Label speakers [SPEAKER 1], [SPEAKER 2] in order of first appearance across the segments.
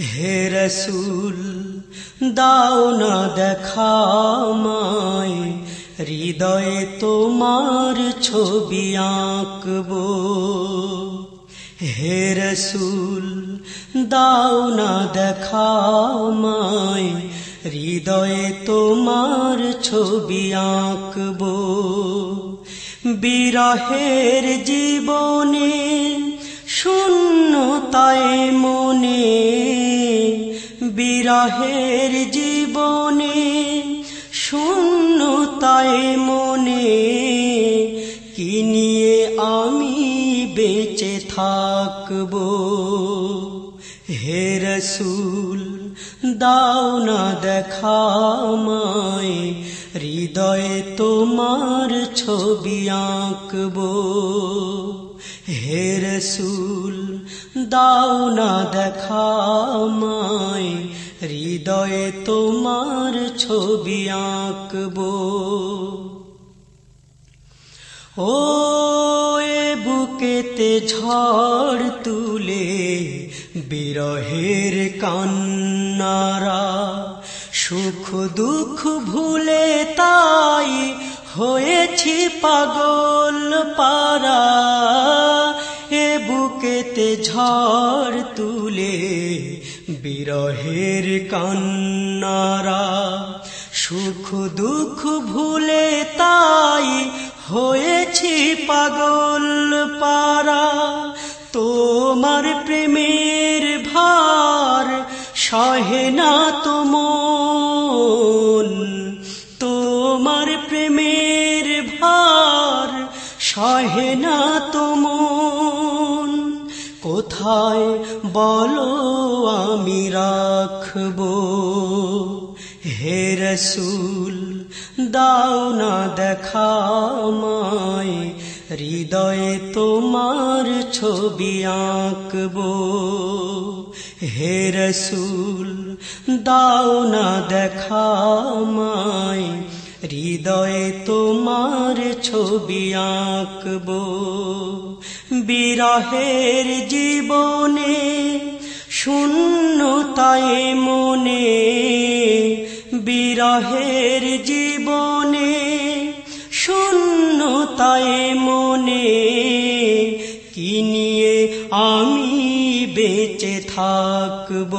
[SPEAKER 1] হে রসুল, দাও না দেখামায় হৃদয়ে তোমার ছবি আঁকবো। হে রসুল, দাও না দেখামায় হৃদয়ে তোমার ছবি আঁকবো। বিরহের জীবনে, শূন্যতায় মনে বিরহের জীবনে, শূন্যতায় মনে, কি নিয়ে আমি বেঁচে থাকব? হে রসুল, দাও না দেখামায় হৃদয়ে তোমার ছবি আঁকব। হে রসুল, দাও না দেখামায় হৃদয়ে তোমার ছবি আঁকব। ও এ বুকেতে ঝড় তুলে বিরহের কান্নারা, সুখ দুঃখ ভুলে তাই হয়েছি পাগল পারা এ বুকেতে ঝড় তুলে বিরহের কান্নারা, সুখ দুঃখ ভুলে তাই হয়েছি পাগল পারা তোমার প্রেমের ভার সহে না তোমন তোমার প্রেমের ভার সহে না তোমন কোথায় বলো আমি রাখব? হে রসুল, দাও না দেখামায় হৃদয়ে তোমার ছবি আঁকবো। হে রসুল, দাও না দেখামায় হৃদয়ে তোমার ছবি আঁকবো। বিরহের জীবনে, শূন্যতায় মনে, বিরহের জীবনে, শূন্যতায় মনে, কি নিয়ে আমি বেঁচে থাকব?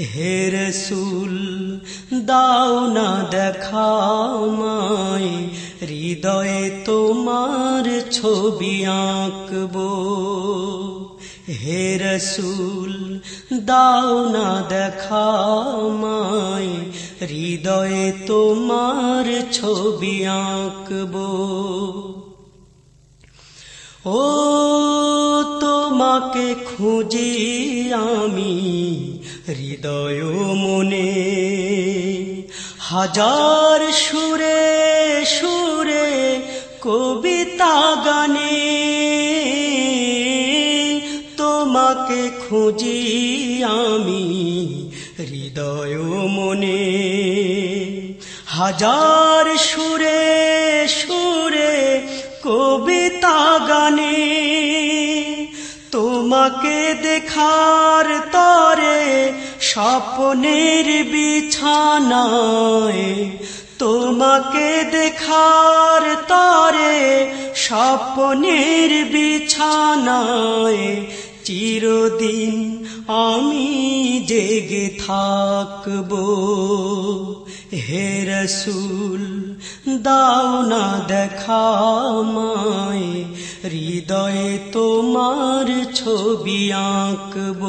[SPEAKER 1] হে রসুল, দাও না দেখামায় হৃদয়ে তোমার ছবি আঁকবো। হে রসুল, দাও না দেখামায় হৃদয়ে তোমার ছবি আঁকবো। ও তোমাকে খুঁজি আমি হৃদয় মনে। হাজার সুরে সুরে কবিতা গানে তোমাকে খুঁজি আমি হৃদয় মনে। হাজার সুরে তোমাকে দেখার তরে স্বপ্নের বিছানায় তোমাকে দেখার তরে স্বপ্নের বিছানায় চিরদিন আমি জেগে থাকব। হে রসুল, দাও না দেখামায় হৃদয়ে তোমার ছবি আঁকব।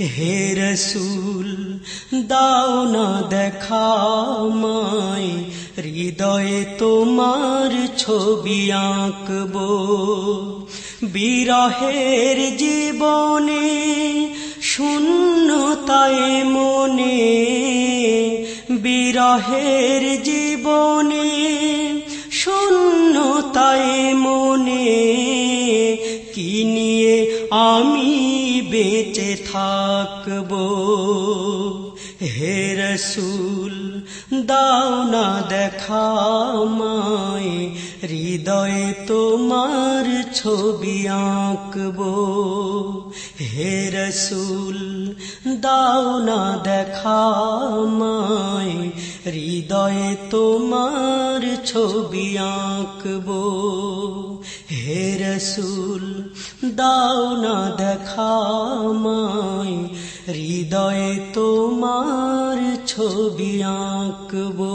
[SPEAKER 1] হে রসুল, দাও না দেখামায় হৃদয়ে তোমার ছবি আঁকব। বিরহের জীবনে শূন্যতায় মনে বিরহের জীবনে শূন্যতায় মনে কি নিয়ে আমি বেঁচে থাকব। হে রসুল, দাও না দেখা মায় হৃদয়ে তোমার ছবি আঁকবো। হে রসুল, দাও না দেখা মায় হৃদয়ে তোমার ছবি আঁকবো। হে রসুল দাও না দেখা মায় হৃদয়ে তোমার ছবি আঁকবো।